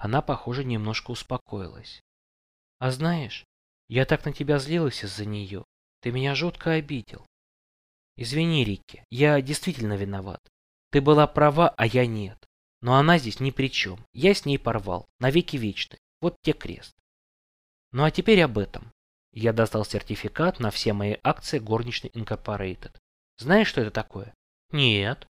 Она, похоже, немножко успокоилась. А знаешь, я так на тебя злилась из-за нее. Ты меня жутко обидел. Извини, Рикки, я действительно виноват. Ты была права, а я нет. Но она здесь ни при чем. Я с ней порвал. Навеки вечны. Вот те крест. Ну а теперь об этом. Я достал сертификат на все мои акции горничной Incorporated. Знаешь, что это такое? Нет.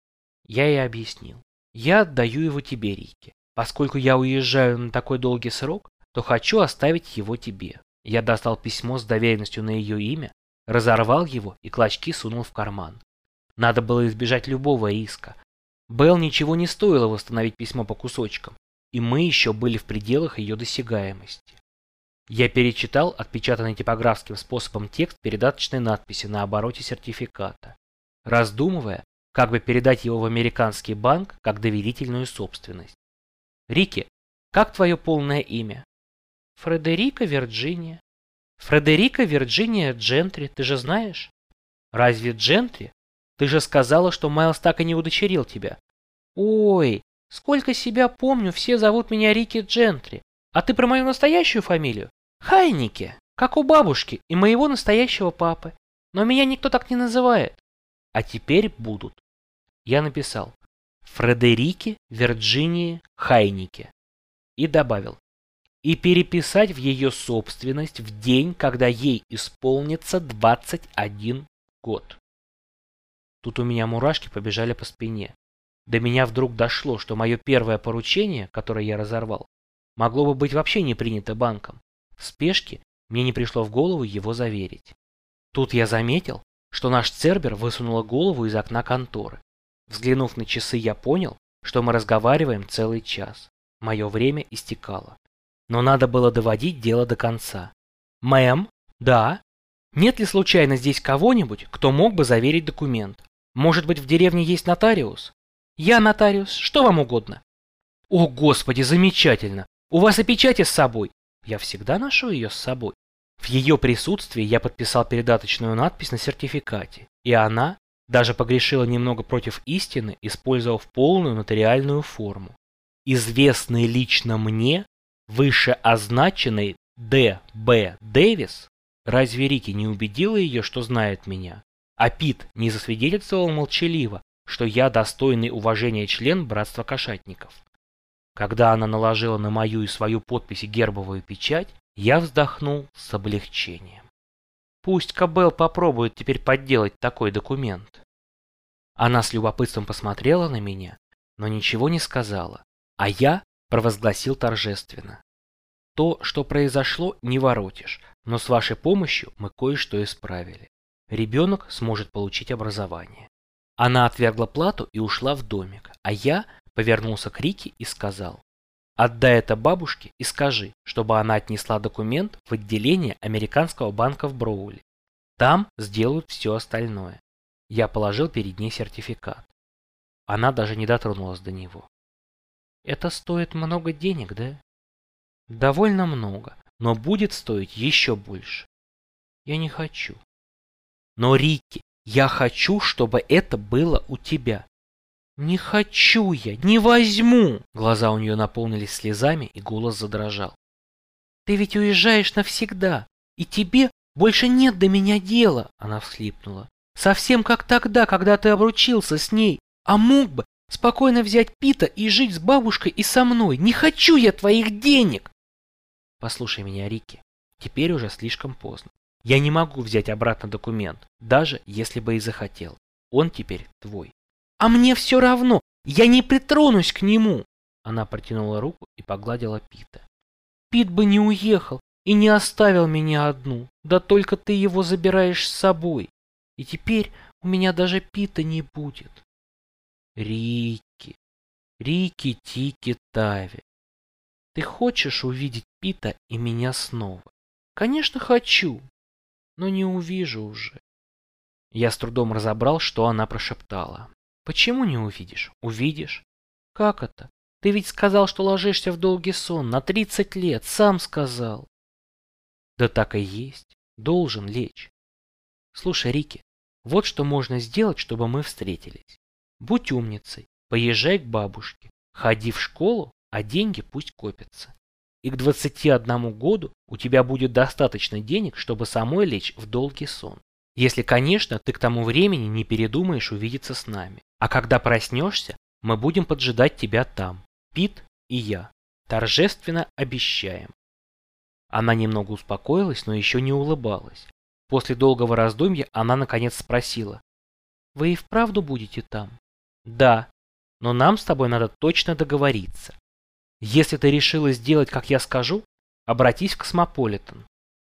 Я ей объяснил. Я отдаю его тебе, Рикки. Поскольку я уезжаю на такой долгий срок, то хочу оставить его тебе. Я достал письмо с доверенностью на ее имя, разорвал его и клочки сунул в карман. Надо было избежать любого риска. Белл ничего не стоило восстановить письмо по кусочкам, и мы еще были в пределах ее досягаемости. Я перечитал отпечатанный типографским способом текст передаточной надписи на обороте сертификата, раздумывая, как бы передать его в американский банк как доверительную собственность. Рики, как твое полное имя? Фредерика Вирджиния. Фредерика Вирджиния Джентри, ты же знаешь? Разве Джентри? Ты же сказала, что Майлз так и не удочерил тебя. Ой, сколько себя помню, все зовут меня Рики Джентри. А ты про мою настоящую фамилию? Хайники, как у бабушки и моего настоящего папы. Но меня никто так не называет. А теперь будут. Я написал Фредерике Вирджинии Хайнике и добавил и переписать в ее собственность в день, когда ей исполнится 21 год. Тут у меня мурашки побежали по спине. До меня вдруг дошло, что мое первое поручение, которое я разорвал, могло бы быть вообще не принято банком. В спешке мне не пришло в голову его заверить. Тут я заметил, что наш Цербер высунула голову из окна конторы. Взглянув на часы, я понял, что мы разговариваем целый час. Мое время истекало. Но надо было доводить дело до конца. «Мэм? Да? Нет ли случайно здесь кого-нибудь, кто мог бы заверить документ? Может быть, в деревне есть нотариус? Я нотариус, что вам угодно. О, господи, замечательно. У вас и печати с собой. Я всегда ношу ее с собой. В ее присутствии я подписал передаточную надпись на сертификате, и она даже погрешила немного против истины, использовав полную нотариальную форму. Известный лично мне, вышеозначенный Д. Б. Дэвис, разве Рики не убедила ее, что знает меня? А Пит не засвидетельствовал молчаливо, что я достойный уважения член братства кошатников. Когда она наложила на мою и свою подпись гербовую печать, я вздохнул с облегчением. Пусть Кабел попробует теперь подделать такой документ. Она с любопытством посмотрела на меня, но ничего не сказала, а я провозгласил торжественно. То, что произошло, не воротишь, но с вашей помощью мы кое-что исправили ребенок сможет получить образование. Она отвергла плату и ушла в домик, а я повернулся к Рике и сказал, «Отдай это бабушке и скажи, чтобы она отнесла документ в отделение американского банка в Броули. Там сделают все остальное». Я положил перед ней сертификат. Она даже не дотронулась до него. «Это стоит много денег, да?» «Довольно много, но будет стоить еще больше». «Я не хочу. Но, Рикки, я хочу, чтобы это было у тебя. Не хочу я, не возьму. Глаза у нее наполнились слезами, и голос задрожал. Ты ведь уезжаешь навсегда, и тебе больше нет до меня дела, она всхлипнула. Совсем как тогда, когда ты обручился с ней, а мог бы спокойно взять Пита и жить с бабушкой и со мной. Не хочу я твоих денег. Послушай меня, Рики, теперь уже слишком поздно. Я не могу взять обратно документ, даже если бы и захотел. Он теперь твой. А мне все равно, я не притронусь к нему. Она протянула руку и погладила Пита. Пит бы не уехал и не оставил меня одну, да только ты его забираешь с собой. И теперь у меня даже Пита не будет. Рики, Рики Тики Тави, ты хочешь увидеть Пита и меня снова? Конечно, хочу но не увижу уже. Я с трудом разобрал, что она прошептала. Почему не увидишь? Увидишь. Как это? Ты ведь сказал, что ложишься в долгий сон на 30 лет, сам сказал. Да так и есть. Должен лечь. Слушай, Рики, вот что можно сделать, чтобы мы встретились. Будь умницей, поезжай к бабушке, ходи в школу, а деньги пусть копятся. И к 21 году у тебя будет достаточно денег, чтобы самой лечь в долгий сон. Если, конечно, ты к тому времени не передумаешь увидеться с нами. А когда проснешься, мы будем поджидать тебя там. Пит и я. Торжественно обещаем. Она немного успокоилась, но еще не улыбалась. После долгого раздумья она наконец спросила. «Вы и вправду будете там?» «Да, но нам с тобой надо точно договориться. Если ты решила сделать, как я скажу, обратись к Космополитен.